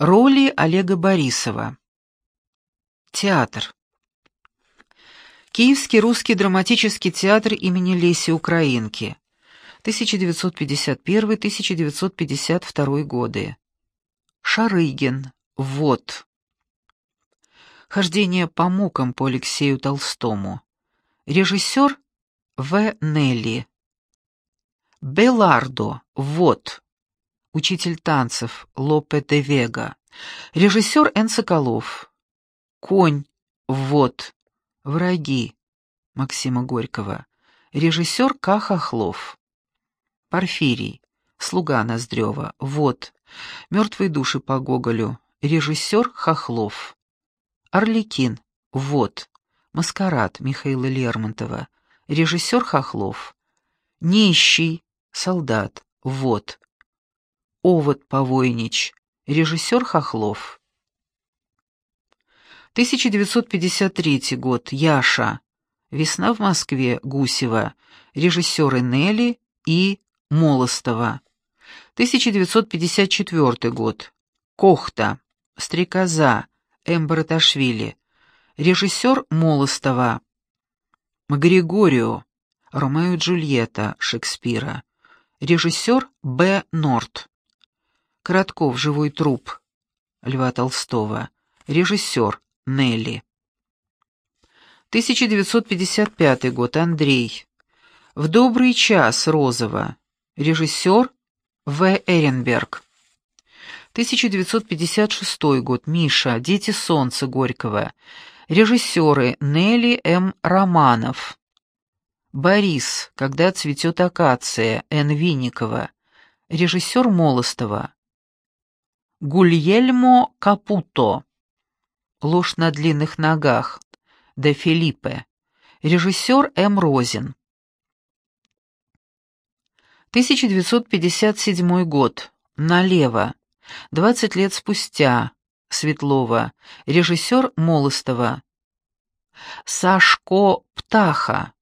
Роли Олега Борисова. Театр. Киевский русский драматический театр имени Леси Украинки. 1951-1952 годы. Шарыгин. Вот. Хождение по мукам по Алексею Толстому. Режиссер В. Нелли. Белардо. Вот. Учитель танцев Лопе де Вега. Режиссер Н. Соколов. Конь. Вот. Враги. Максима Горького. Режиссер К. Хохлов. Порфирий. Слуга Ноздрева. Вот. Мертвые души по Гоголю. Режиссер Хохлов. Орликин. Вот. Маскарад Михаила Лермонтова. Режиссер Хохлов. Нищий. Солдат. Вот. Овод Повойнич. Режиссер Хохлов. 1953 год. Яша. Весна в Москве. Гусева. Режиссеры Нелли и Молостова. 1954 год. Кохта. Стрекоза. М. Режиссер Молостова. Григорио. Ромео и Джульетта Шекспира. Режиссер Б. Норт. Коротков «Живой труп» Льва Толстого. Режиссер Нелли. 1955 год. Андрей. В добрый час Розова. Режиссер В. Эренберг. 1956 год. Миша. Дети солнца Горького. Режиссеры Нелли М. Романов. Борис. Когда цветет акация. Н. Винникова. Режиссер Молостова. Гульельмо Капуто. Ложь на длинных ногах. Де Филиппе. Режиссер М. Розин. 1957 год. Налево. 20 лет спустя. Светлова. Режиссер Молостова. Сашко Птаха.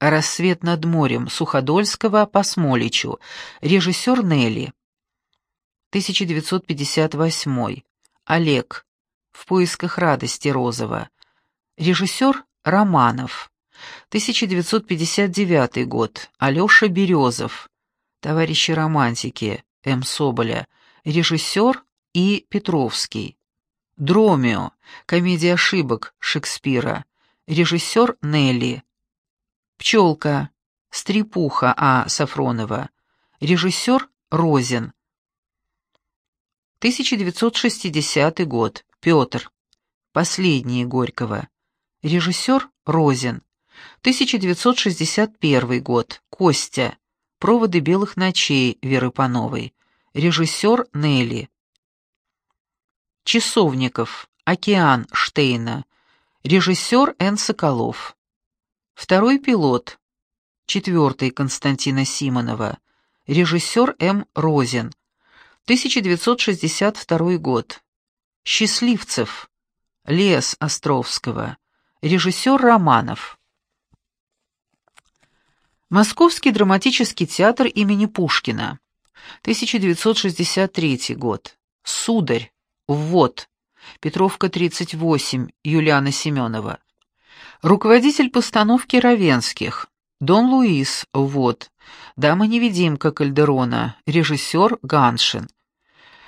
«Рассвет над морем» Суходольского по Смоличу. Режиссер Нелли. 1958. Олег. В поисках радости Розова. Режиссер Романов. 1959 год. Алеша Березов. Товарищи романтики. М. Соболя. Режиссер И. Петровский. Дромио. Комедия ошибок Шекспира. Режиссер Нелли. Пчелка. Стрепуха А. Сафронова. Режиссер Розин. 1960 год. Петр. Последние Горького. Режиссер Розин. 1961 год. Костя. Проводы белых ночей Веры Пановой. Режиссер Нелли. Часовников. Океан Штейна. Режиссер Н. Соколов. Второй пилот. Четвертый Константина Симонова. Режиссер М. Розин. 1962 год. Счастливцев. Лес Островского. Режиссер Романов. Московский драматический театр имени Пушкина. 1963 год. Сударь. Ввод. Петровка, 38. Юлиана Семенова. Руководитель постановки Равенских. Дон Луис. Ввод. Дама-невидимка Кальдерона. Режиссер Ганшин.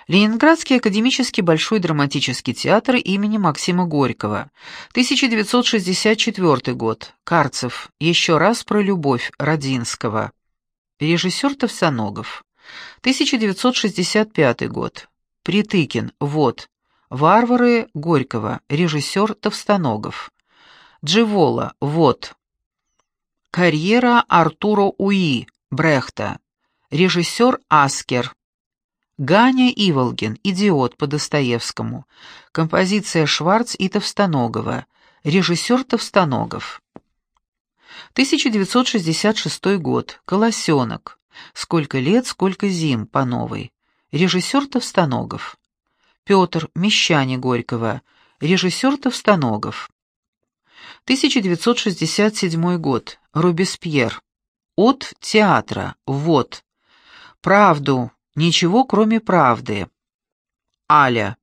Ленинградский академический Большой драматический театр имени Максима Горького. 1964 год. Карцев. Еще раз про любовь Родинского. Режиссер Товсоногов. 1965 год. Притыкин. Вот. Варвары Горького. Режиссер Товстоногов. Дживола. Вот. Карьера Артуро Уи. Брехта. Режиссер Аскер. Ганя Иволгин, «Идиот» по Достоевскому. Композиция Шварц и Товстоногова. Режиссер Товстоногов. 1966 год. «Колосенок». «Сколько лет, сколько зим» по новой. Режиссер Товстоногов. Петр, «Мещане» Горького. Режиссер Товстоногов. 1967 год. Робеспьер. От театра. Вот. Правду Ничего, кроме правды. Аля.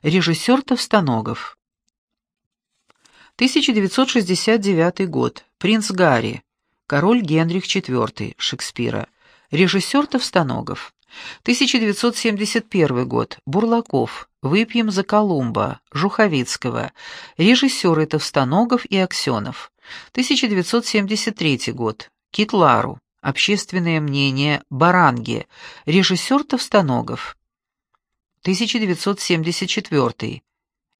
Режиссер Товстоногов. 1969 год. Принц Гарри. Король Генрих IV. Шекспира. Режиссер Товстоногов. 1971 год. Бурлаков. «Выпьем за Колумба», Жуховицкого. Режиссеры Товстоногов и Аксенов. 1973 год. Китлару. Общественное мнение. Баранги. Режиссер Товстоногов. 1974.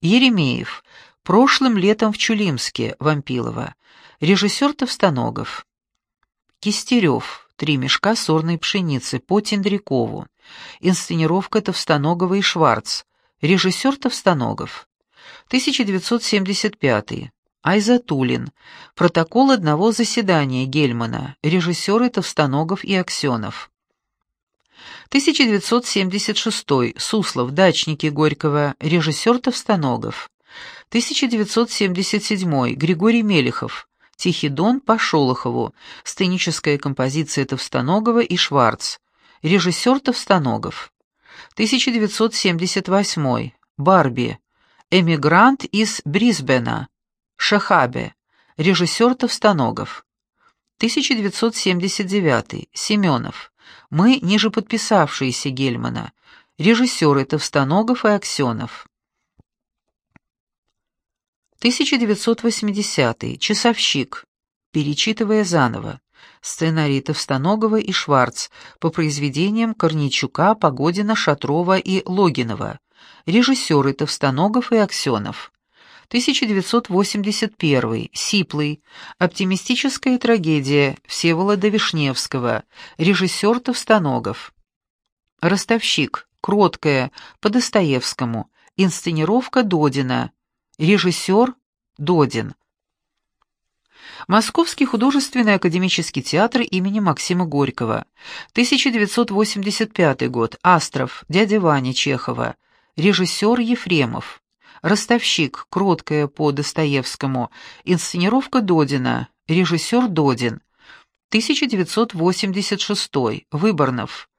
Еремеев. Прошлым летом в Чулимске. Вампилова. Режиссер Товстоногов. Кистерев. Три мешка сорной пшеницы по Тендрякову. Инсценировка Товстоногова и Шварц. Режиссер Товстоногов. 1975. Айзатулин. Протокол одного заседания Гельмана. Режиссеры Товстоногов и Аксенов. 1976. Суслов. Дачники Горького. Режиссер Товстоногов. 1977. Григорий Мелехов. «Тихий дон» по Шолохову, сценическая композиция Товстоногова и Шварц, режиссер Товстоногов. 1978. Барби. Эмигрант из Брисбена. Шахабе. Режиссер Товстоногов. 1979. Семенов. Мы ниже подписавшиеся Гельмана. Режиссеры Товстоногов и Аксенов. 1980. Часовщик. Перечитывая заново. Сценарий Товстоногова и Шварц по произведениям Корничука, Погодина, Шатрова и Логинова. Режиссеры Товстоногов и Аксенов. 1981. Сиплый. Оптимистическая трагедия Всеволода Вишневского. Режиссер Товстоногов. Ростовщик. Кроткая. По Достоевскому. Инсценировка Додина. Режиссер Додин. Московский художественный академический театр имени Максима Горького. 1985 год. Астров. Дядя Ваня Чехова. Режиссер Ефремов. Ростовщик. Кроткая по Достоевскому. Инсценировка Додина. Режиссер Додин. 1986. Выборнов.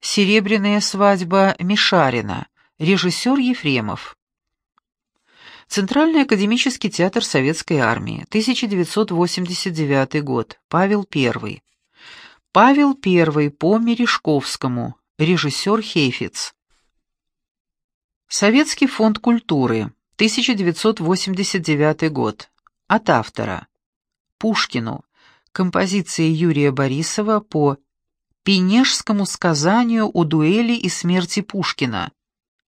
Серебряная свадьба Мишарина. Режиссер Ефремов. Центральный академический театр Советской Армии, 1989 год, Павел I. Павел I по Мережковскому, режиссер Хейфиц. Советский фонд культуры, 1989 год, от автора. Пушкину, композиции Юрия Борисова по Пенежскому сказанию о дуэли и смерти Пушкина.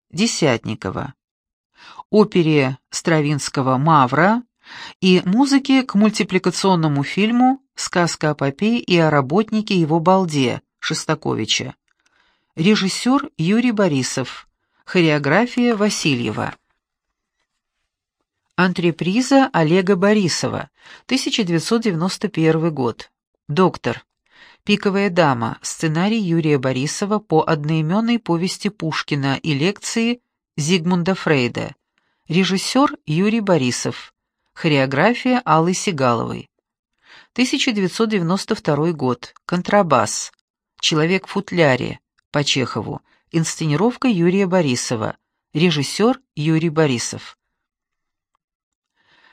Десятникова опере Стравинского «Мавра» и музыке к мультипликационному фильму «Сказка о попе и о работнике его балде» Шостаковича. Режиссер Юрий Борисов. Хореография Васильева. Антреприза Олега Борисова, 1991 год. Доктор. «Пиковая дама», сценарий Юрия Борисова по одноименной повести Пушкина и лекции Зигмунда Фрейда. Режиссер Юрий Борисов. Хореография Аллы Сигаловой. 1992 год. Контрабас. Человек в футляре. По Чехову. Инсценировка Юрия Борисова. Режиссер Юрий Борисов.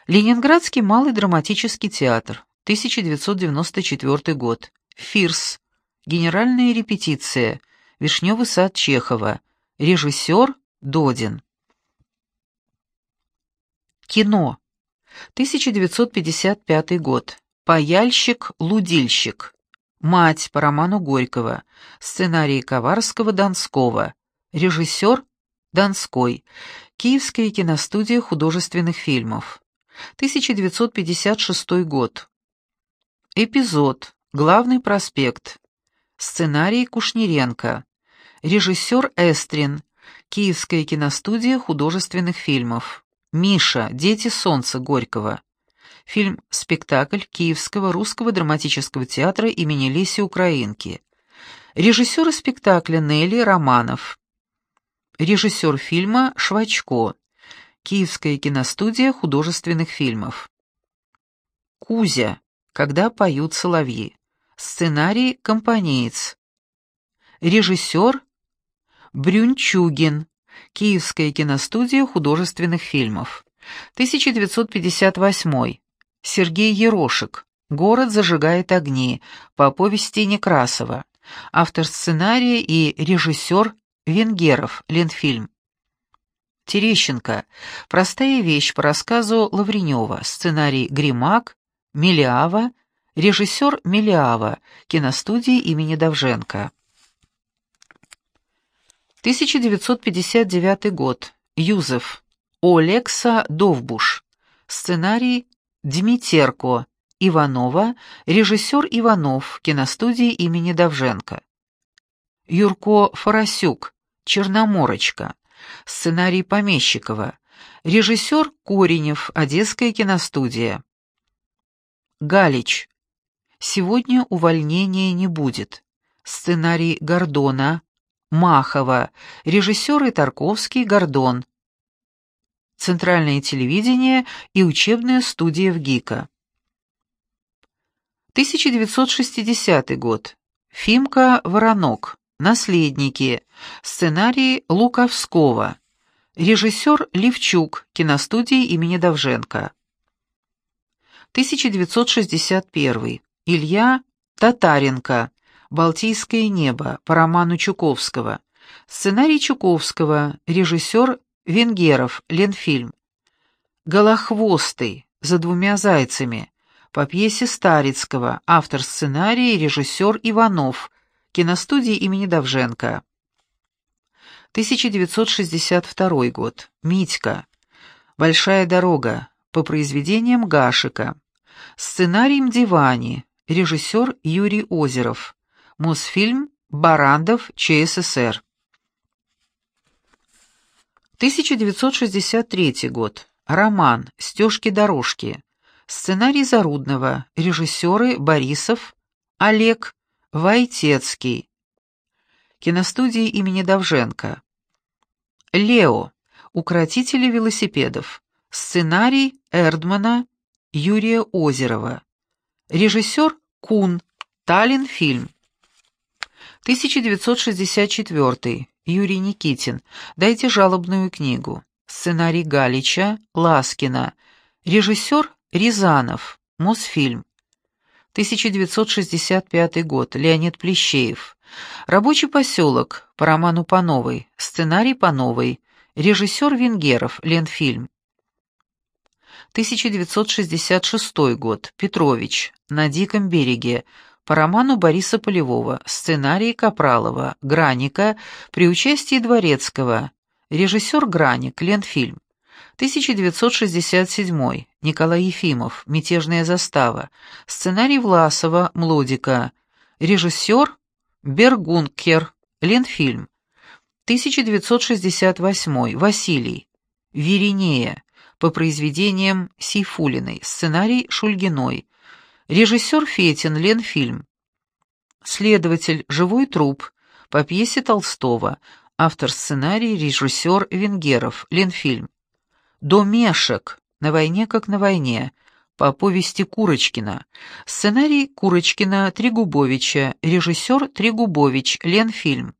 Ленинградский малый драматический театр. 1994 год. Фирс. Генеральная репетиция. Вишневый сад Чехова. Режиссер Додин. Кино. 1955 год. Паяльщик-лудильщик. Мать по роману Горького. Сценарий Коварского-Донского. Режиссер Донской. Киевская киностудия художественных фильмов. 1956 год. Эпизод. Главный проспект. Сценарий Кушниренко. Режиссер Эстрин. Киевская киностудия художественных фильмов. «Миша. Дети солнца» Горького. Фильм-спектакль Киевского русского драматического театра имени Леси Украинки. Режиссер спектакля Нелли Романов. Режиссер фильма Швачко. Киевская киностудия художественных фильмов. Кузя. Когда поют соловьи. Сценарий Компанеец. Режиссер Брюнчугин, Киевская киностудия художественных фильмов. 1958. Сергей Ерошек. «Город зажигает огни» по повести Некрасова. Автор сценария и режиссер Венгеров, Ленфильм. Терещенко. Простая вещь по рассказу Лавренева. Сценарий Гримак, Мелиава, режиссер Мелиава, киностудии имени Давженко. 1959 год. Юзеф. Олекса Довбуш. Сценарий Дмитерко. Иванова, режиссер Иванов, киностудии имени Давженко. Юрко Форосюк, Черноморочка. Сценарий Помещикова. Режиссер Коренев, Одесская киностудия. Галич. Сегодня увольнения не будет. Сценарий Гордона, Махова, режиссеры Тарковский, Гордон. Центральное телевидение и учебная студия в ГИКа. 1960 год. Фимка Воронок. Наследники. Сценарий Луковского. Режиссер Левчук, киностудии имени Давженко. 1961. Илья Татаренко. «Балтийское небо» по роману Чуковского. Сценарий Чуковского, режиссер Венгеров, Ленфильм. «Голохвостый», «За двумя зайцами», по пьесе Старицкого, автор сценария и режиссер Иванов, киностудии имени Давженко. 1962 год. Митька. «Большая дорога», по произведениям Гашика. Сценарий Мдивани, режиссер Юрий Озеров. Мосфильм «Барандов, ЧССР». 1963 год. Роман «Стежки-дорожки». Сценарий Зарудного. Режиссеры Борисов, Олег, Войтецкий. Киностудии имени Давженко. Лео. Укротители велосипедов. Сценарий Эрдмана, Юрия Озерова. Режиссер Кун. Таллин фильм. 1964. Юрий Никитин. Дайте жалобную книгу. Сценарий Галича, Ласкина. Режиссер Рязанов. Мосфильм. 1965 год. Леонид Плещеев. Рабочий поселок. По роману Пановой. Сценарий Пановой. Режиссер Венгеров. Ленфильм. 1966 год. Петрович. На диком береге по роману Бориса Полевого, сценарий Капралова, Граника, при участии Дворецкого, режиссер Граник, Ленфильм. 1967. Николай Ефимов, «Мятежная застава», сценарий Власова, Млодика, режиссер Бергункер, Ленфильм. 1968. Василий, Веринея, по произведениям Сейфулиной, сценарий Шульгиной, Режиссер Фетин, Ленфильм. Следователь «Живой труп» по пьесе Толстого. Автор сценарий, режиссер Венгеров, Ленфильм. «Домешек. На войне, как на войне» по повести Курочкина. Сценарий Курочкина Трегубовича, режиссер Трегубович, Ленфильм.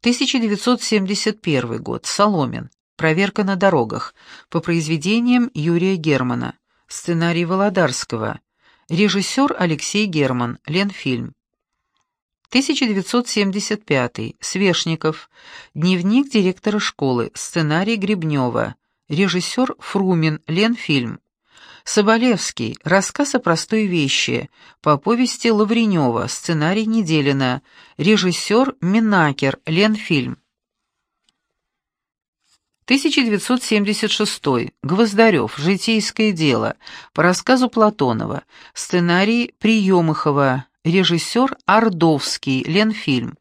1971 год. Соломин. Проверка на дорогах. По произведениям Юрия Германа. Сценарий Володарского. Режиссер Алексей Герман. Ленфильм. 1975. Свешников. Дневник директора школы. Сценарий Гребнева. Режиссер Фрумин. Ленфильм. Соболевский. Рассказ о простой вещи. По повести Лавренева. Сценарий Неделина. Режиссер Минакер. Ленфильм. 1976. Гвоздарев. Житейское дело. По рассказу Платонова. Сценарий Приемыхова. Режиссер Ордовский. Ленфильм.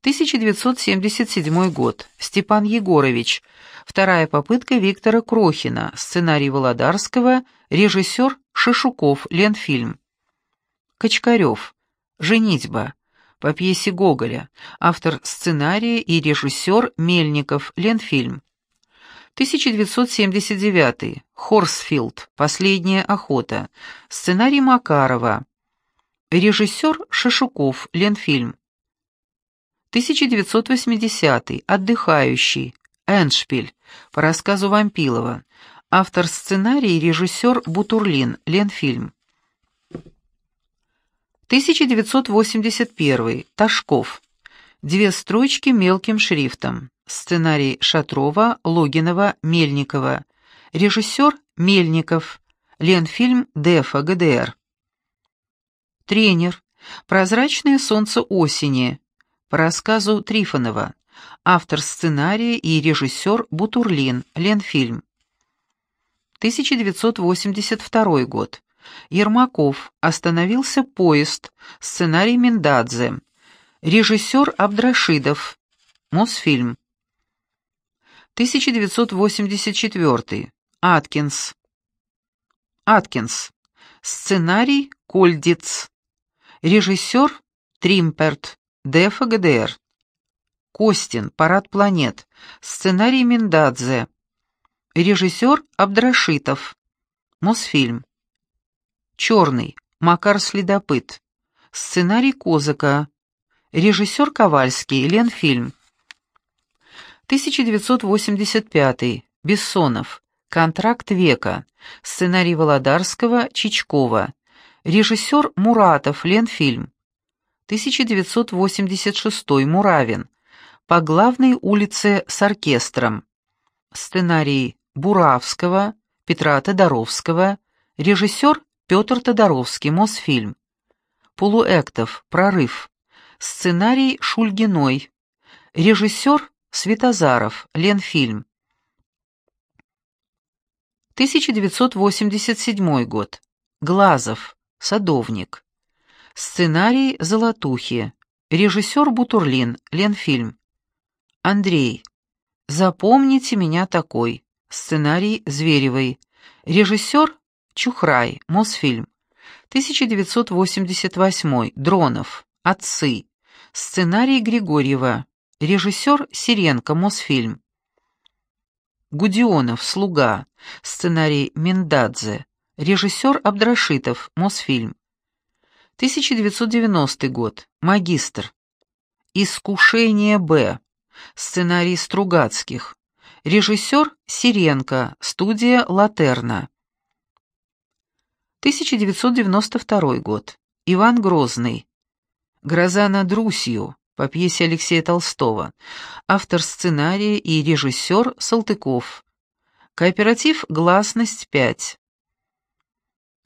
1977 год. Степан Егорович. Вторая попытка Виктора Крохина. Сценарий Володарского. Режиссер Шишуков. Ленфильм. Качкарев. Женитьба. По пьесе Гоголя. Автор сценария и режиссер Мельников. Ленфильм. 1979. Хорсфилд. Последняя охота. Сценарий Макарова. Режиссер Шишуков. Ленфильм. 1980. Отдыхающий. Эншпиль. По рассказу Вампилова. Автор сценария и режиссер Бутурлин. Ленфильм. 1981. Ташков. Две строчки мелким шрифтом. Сценарий Шатрова, Логинова, Мельникова. Режиссер Мельников. Ленфильм Дефа, ГДР. Тренер. Прозрачное солнце осени. По рассказу Трифонова. Автор сценария и режиссер Бутурлин. Ленфильм. 1982 год. Ермаков. Остановился поезд. Сценарий Миндадзе. Режиссер Абдрашидов. Мосфильм. 1984. Аткинс. Аткинс. Сценарий Кольдиц. Режиссер Тримперт. Дефа ГДР. Костин. Парад планет. Сценарий Миндадзе. Режиссер Абдрашитов. Мосфильм. Черный. Макар Следопыт. Сценарий Козака. Режиссер Ковальский. Ленфильм. 1985. Бессонов. Контракт века. Сценарий Володарского, Чичкова. Режиссер Муратов, Ленфильм. 1986. Муравин. По главной улице с оркестром. Сценарий Буравского, Петра Тодоровского. Режиссер Петр Тодоровский, Мосфильм. Полуэктов, Прорыв. Сценарий Шульгиной. Режиссер Светозаров, Ленфильм. 1987 год. Глазов, Садовник. Сценарий Золотухи. Режиссер Бутурлин, Ленфильм. Андрей. Запомните меня такой. Сценарий Зверевой. Режиссер Чухрай, Мосфильм. 1988. Дронов. Отцы. Сценарий Григорьева. Режиссер Сиренко, Мосфильм. Гудионов, Слуга. Сценарий Миндадзе. Режиссер Абдрашитов, Мосфильм. 1990 год. Магистр. Искушение Б. Сценарий Стругацких. Режиссер Сиренко, студия Латерна. 1992 год. Иван Грозный. Гроза над Русью по пьесе Алексея Толстого. Автор сценария и режиссер Салтыков. Кооператив «Гласность 5».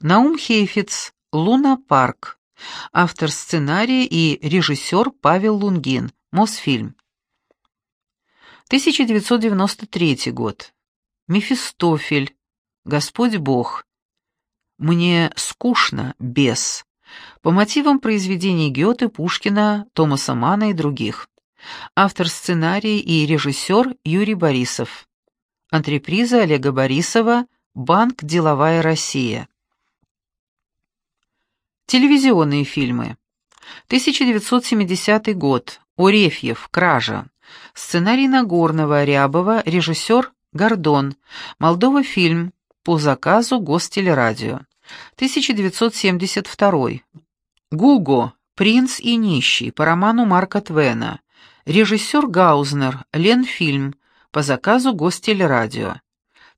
Наум Хейфиц, «Луна Парк». Автор сценария и режиссер Павел Лунгин. Мосфильм. 1993 год. Мефистофель. Господь Бог. Мне скучно, бес по мотивам произведений Гёте, Пушкина, Томаса Мана и других. Автор сценария и режиссер Юрий Борисов. Антреприза Олега Борисова, Банк «Деловая Россия». Телевизионные фильмы. 1970 год. Орефьев. Кража. Сценарий Нагорного, Рябова, режиссер Гордон. Молдова фильм. По заказу Гостелерадио. 1972. Гуго. Принц и нищий по роману Марка Твена. Режиссер Гаузнер. Ленфильм по заказу Гостелерадио.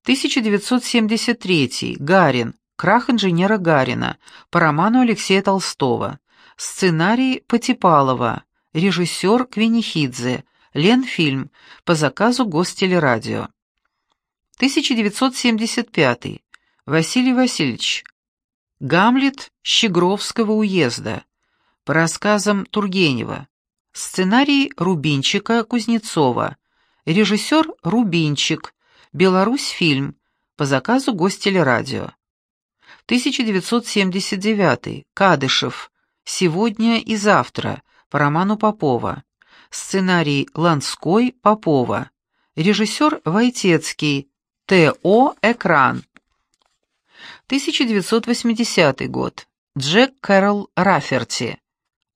1973. Гарин. Крах инженера Гарина по роману Алексея Толстого. Сценарий Потипалова. Режиссер Квинихидзе. Ленфильм по заказу Гостелерадио. 1975. Василий Васильевич. Гамлет Щегровского уезда. По рассказам Тургенева. Сценарий Рубинчика Кузнецова. Режиссер Рубинчик. Беларусь фильм. По заказу Гостелерадио. 1979. Кадышев. Сегодня и завтра. По роману Попова. Сценарий Ланской Попова. Режиссер Войтецкий. ТО «Экран». 1980 год. Джек Кэрол Раферти.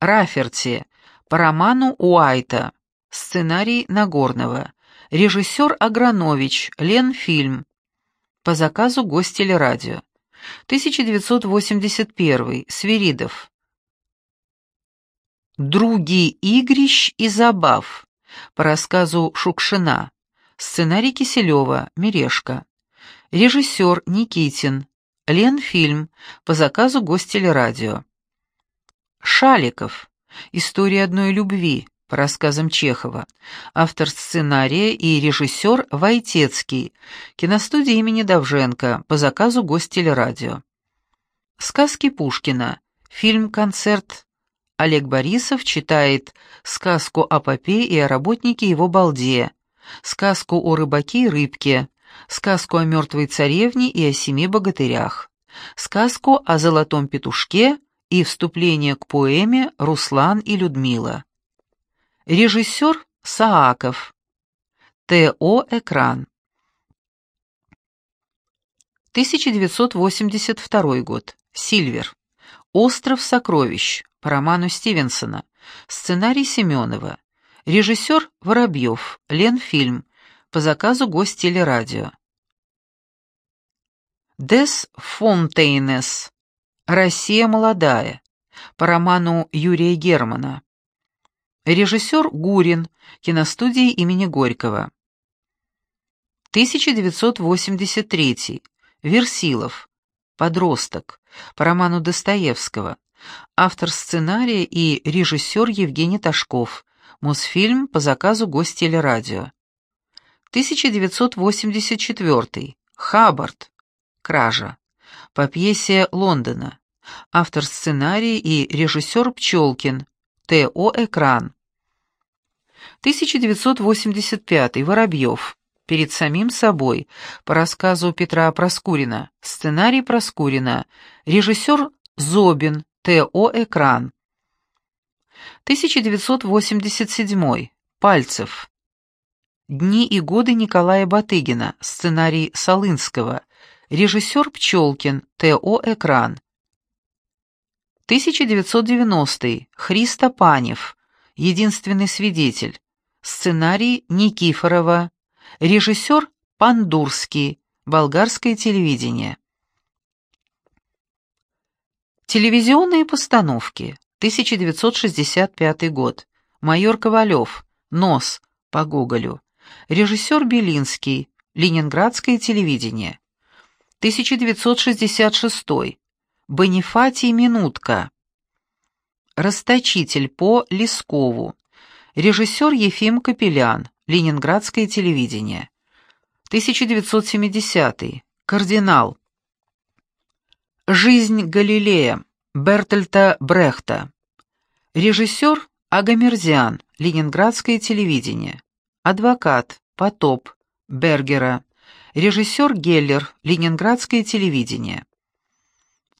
Раферти. По роману Уайта. Сценарий Нагорного. Режиссер Агранович. Ленфильм. По заказу Гостелерадио. 1981. Свиридов. «Други игрищ и забав» по рассказу Шукшина. Сценарий Киселева, Мережка. Режиссер Никитин. Ленфильм по заказу Гостелерадио. Шаликов. История одной любви по рассказам Чехова. Автор сценария и режиссер Войтецкий. Киностудия имени Давженко по заказу Гостелерадио. Сказки Пушкина. Фильм-концерт. Олег Борисов читает сказку о попе и о работнике его балде, сказку о рыбаке и рыбке, сказку о мертвой царевне и о семи богатырях, сказку о золотом петушке и вступление к поэме «Руслан и Людмила». Режиссер Сааков. ТО «Экран». 1982 год. Сильвер. «Остров сокровищ» по роману Стивенсона. Сценарий Семенова. Режиссер Воробьев. Ленфильм. По заказу Гостелерадио. Дес Фонтейнес. «Россия молодая» по роману Юрия Германа. Режиссер Гурин, киностудии имени Горького. 1983. Версилов. Подросток. По роману Достоевского. Автор сценария и режиссер Евгений Ташков. Мосфильм по заказу Гостелерадио. 1984. Хаббард. Кража. По пьесе Лондона. Автор сценария и режиссер Пчелкин. ТО «Экран». 1985. Воробьев. Перед самим собой. По рассказу Петра Проскурина. Сценарий Проскурина. Режиссер Зобин. ТО «Экран». 1987. Пальцев. Дни и годы Николая Батыгина. Сценарий Солынского. Режиссер Пчелкин. ТО «Экран». 1990. Христо Панев. Единственный свидетель. Сценарий Никифорова. Режиссер Пандурский. Болгарское телевидение. Телевизионные постановки. 1965 год. Майор Ковалев. Нос. По Гоголю. Режиссер Белинский. Ленинградское телевидение. 1966. Бонифатий Минутка. Расточитель по Лескову. Режиссер Ефим Капелян. Ленинградское телевидение. 1970. Кардинал. Жизнь Галилея. Бертольта Брехта. Режиссер Агамерзиан. Ленинградское телевидение. Адвокат. Потоп. Бергера. Режиссер Геллер. Ленинградское телевидение.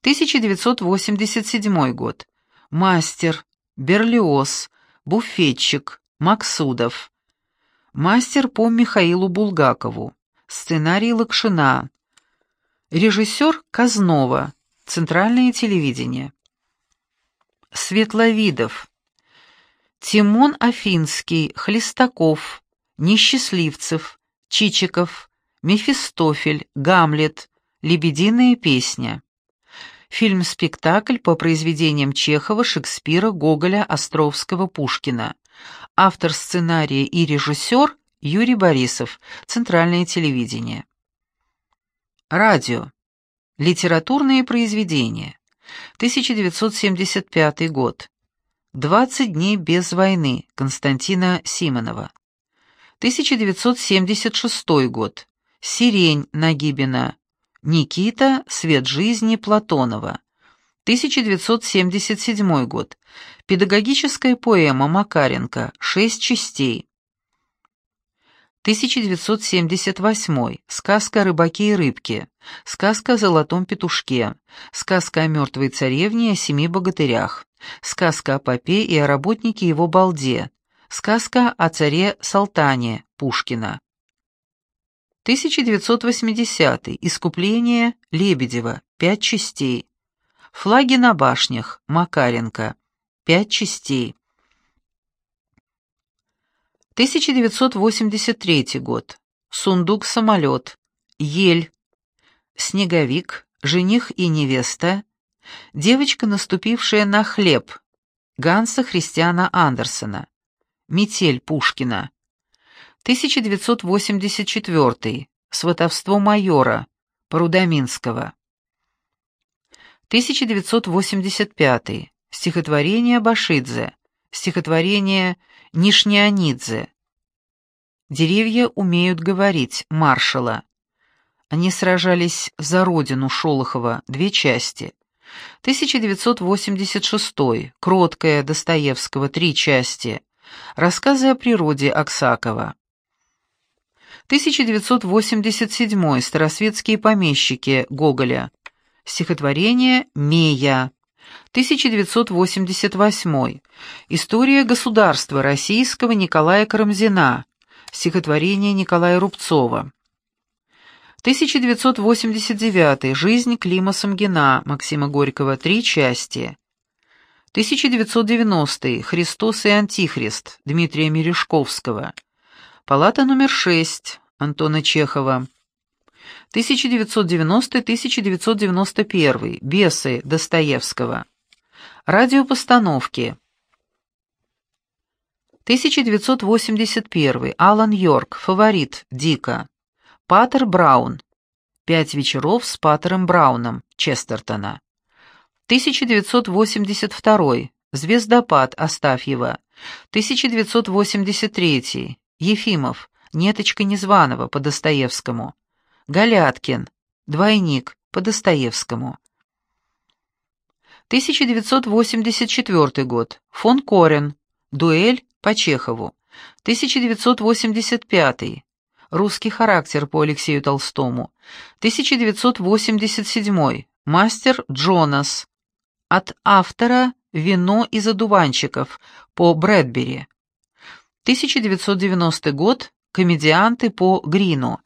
1987 год. Мастер. Берлиоз. Буфетчик. Максудов. Мастер по Михаилу Булгакову. Сценарий Лакшина. Режиссер Казнова. Центральное телевидение. Светловидов. Тимон Афинский, Хлестаков, Несчастливцев, Чичиков, Мефистофель, Гамлет, Лебединая песня. Фильм-спектакль по произведениям Чехова, Шекспира, Гоголя, Островского, Пушкина. Автор сценария и режиссер Юрий Борисов, Центральное телевидение. Радио. Литературные произведения. 1975 год. «Двадцать дней без войны» Константина Симонова. 1976 год. «Сирень» Нагибина. Никита. Свет жизни Платонова. 1977 год. Педагогическая поэма Макаренко. Шесть частей. 1978. Сказка о рыбаке и рыбке. Сказка о золотом петушке. Сказка о мертвой царевне и о семи богатырях. Сказка о попе и о работнике его балде. Сказка о царе Салтане Пушкина. 1980. Искупление Лебедева. Пять частей. Флаги на башнях. Макаренко. Пять частей. 1983 год. Сундук-самолет. Ель. Снеговик. Жених и невеста. Девочка, наступившая на хлеб. Ганса Христиана Андерсена. Метель Пушкина. 1984. Сватовство майора Парудаминского. 1985. Стихотворение Башидзе. Стихотворение Нишнянидзе. Деревья умеют говорить маршала. Они сражались за родину Шолохова, две части. 1986. Кроткая Достоевского, три части. Рассказы о природе Аксакова. 1987. Старосветские помещики Гоголя. Стихотворение «Мея». 1988. История государства российского Николая Карамзина. Стихотворение Николая Рубцова. 1989. Жизнь Клима Самгина Максима Горького. Три части. 1990. Христос и Антихрист Дмитрия Мережковского. Палата номер 6 Антона Чехова. 1990-1991. Бесы Достоевского. Радиопостановки. 1981. Алан Йорк. Фаворит. Дика. Паттер Браун. Пять вечеров с Паттером Брауном. Честертона. 1982. Звездопад Астафьева. 1983. Ефимов. Неточка Незваного по Достоевскому. Галяткин. Двойник по Достоевскому. 1984 год. Фон Корен. Дуэль по Чехову. 1985. Русский характер по Алексею Толстому. 1987. Мастер Джонас. От автора «Вино из одуванчиков» по Брэдбери. 1990 год. Комедианты по Грину.